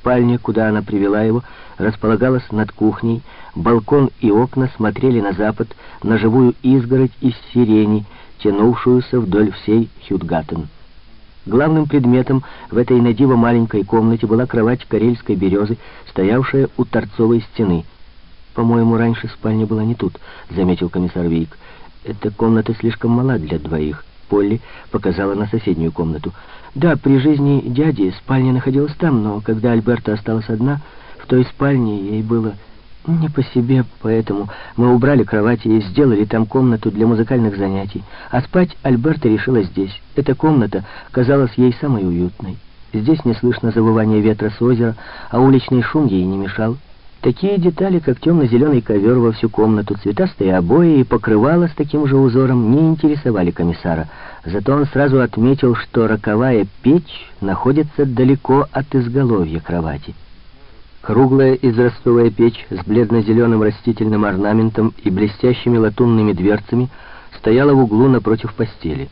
Спальня, куда она привела его, располагалась над кухней, балкон и окна смотрели на запад, на живую изгородь из сирени, тянувшуюся вдоль всей Хютгаттен. Главным предметом в этой надиво маленькой комнате была кровать карельской березы, стоявшая у торцовой стены. «По-моему, раньше спальня была не тут», — заметил комиссар Вейк. «Эта комната слишком мала для двоих». Полли показала на соседнюю комнату. «Да, при жизни дяди спальня находилась там, но когда Альберта осталась одна, в той спальне ей было не по себе, поэтому мы убрали кровати и сделали там комнату для музыкальных занятий. А спать Альберта решила здесь. Эта комната казалась ей самой уютной. Здесь не слышно завывания ветра с озера, а уличный шум ей не мешал. Такие детали, как темно-зеленый ковер во всю комнату, цветастые обои и покрывало с таким же узором, не интересовали комиссара. Зато он сразу отметил, что роковая печь находится далеко от изголовья кровати. Круглая израстовая печь с бледно-зеленым растительным орнаментом и блестящими латунными дверцами стояла в углу напротив постели.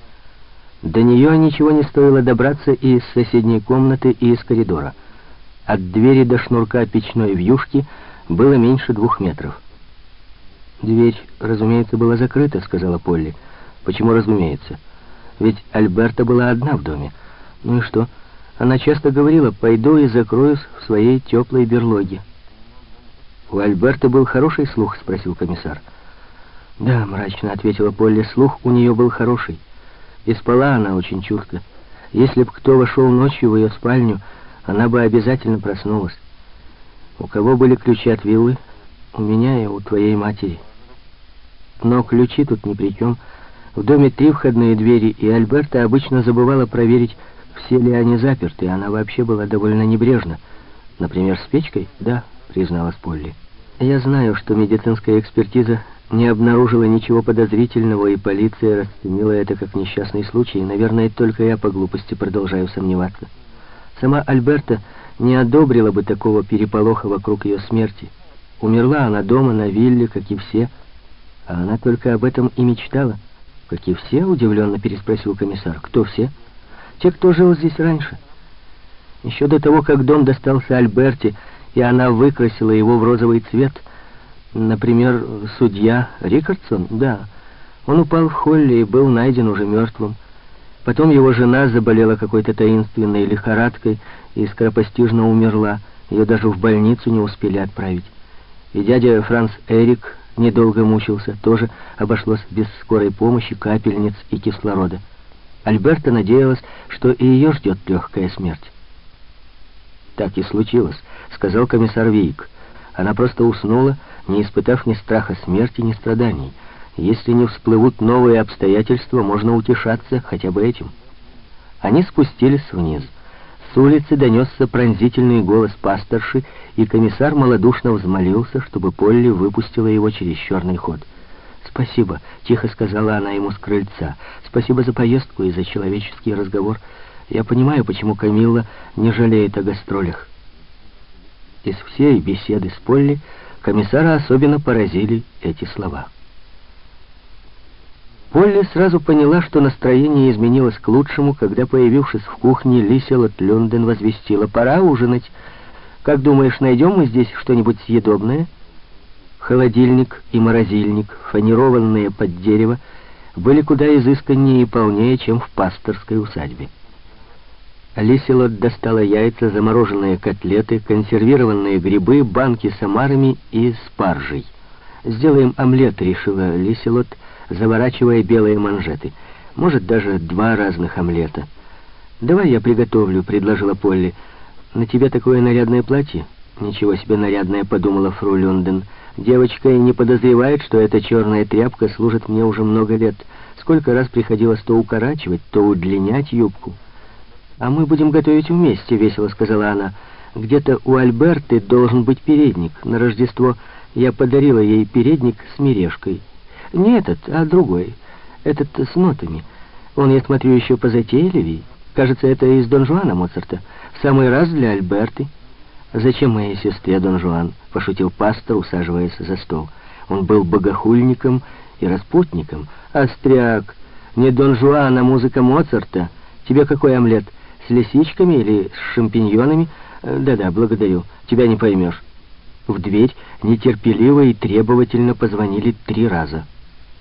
До нее ничего не стоило добраться и из соседней комнаты, и из коридора. От двери до шнурка печной вьюшки было меньше двух метров. «Дверь, разумеется, была закрыта», — сказала Полли. «Почему разумеется? Ведь Альберта была одна в доме. Ну и что? Она часто говорила, пойду и закроюсь в своей теплой берлоге». «У Альберта был хороший слух?» — спросил комиссар. «Да», — мрачно ответила Полли, — «слух у нее был хороший. И спала она очень чутко. Если б кто вошел ночью в ее спальню, она бы обязательно проснулась. У кого были ключи от виллы? У меня и у твоей матери. Но ключи тут ни при чем. В доме три входные двери, и Альберта обычно забывала проверить, все ли они заперты. Она вообще была довольно небрежна. Например, с печкой? Да, призналась Полли. Я знаю, что медицинская экспертиза не обнаружила ничего подозрительного, и полиция расценила это как несчастный случай. Наверное, только я по глупости продолжаю сомневаться. Сама Альберта не одобрила бы такого переполоха вокруг ее смерти. Умерла она дома, на вилле, как и все. А она только об этом и мечтала. «Как и все?» — удивленно переспросил комиссар. «Кто все?» «Те, кто жил здесь раньше». Еще до того, как дом достался Альберте, и она выкрасила его в розовый цвет, например, судья Рикардсон, да, он упал в холле и был найден уже мертвым. Потом его жена заболела какой-то таинственной лихорадкой и скоропостижно умерла. Ее даже в больницу не успели отправить. И дядя Франц Эрик недолго мучился, тоже обошлось без скорой помощи, капельниц и кислорода. Альберта надеялась, что и ее ждет легкая смерть. «Так и случилось», — сказал комиссар Вейк. Она просто уснула, не испытав ни страха смерти, ни страданий. Если не всплывут новые обстоятельства, можно утешаться хотя бы этим. Они спустились вниз. С улицы донесся пронзительный голос пасторши, и комиссар малодушно взмолился, чтобы Полли выпустила его через черный ход. «Спасибо», — тихо сказала она ему с крыльца. «Спасибо за поездку и за человеческий разговор. Я понимаю, почему Камилла не жалеет о гастролях». Из всей беседы с Полли комиссара особенно поразили эти слова. Полли сразу поняла, что настроение изменилось к лучшему, когда, появившись в кухне, Лиселот Люнден возвестила «Пора ужинать. Как думаешь, найдем мы здесь что-нибудь съедобное?» Холодильник и морозильник, фанерованные под дерево, были куда изысканнее и полнее, чем в пасторской усадьбе. Лиселот достала яйца, замороженные котлеты, консервированные грибы, банки с омарами и спаржей. «Сделаем омлет», — решила Лиселот, — заворачивая белые манжеты. Может, даже два разных омлета. «Давай я приготовлю», — предложила Полли. «На тебе такое нарядное платье?» «Ничего себе нарядное», — подумала фру Люнден. «Девочка и не подозревает, что эта черная тряпка служит мне уже много лет. Сколько раз приходилось то укорачивать, то удлинять юбку». «А мы будем готовить вместе», — весело сказала она. «Где-то у Альберты должен быть передник. На Рождество я подарила ей передник с мережкой». Не этот, а другой. Этот с нотами. Он, я смотрю, еще позатейливей. Кажется, это из Дон Жуана Моцарта. В самый раз для Альберты. «Зачем моей сестре Дон Жуан?» — пошутил пастор, усаживаясь за стол. Он был богохульником и распутником. «Остряк! Не Дон Жуан, а музыка Моцарта. Тебе какой омлет? С лисичками или с шампиньонами? Да-да, благодарю. Тебя не поймешь». В дверь нетерпеливо и требовательно позвонили три раза.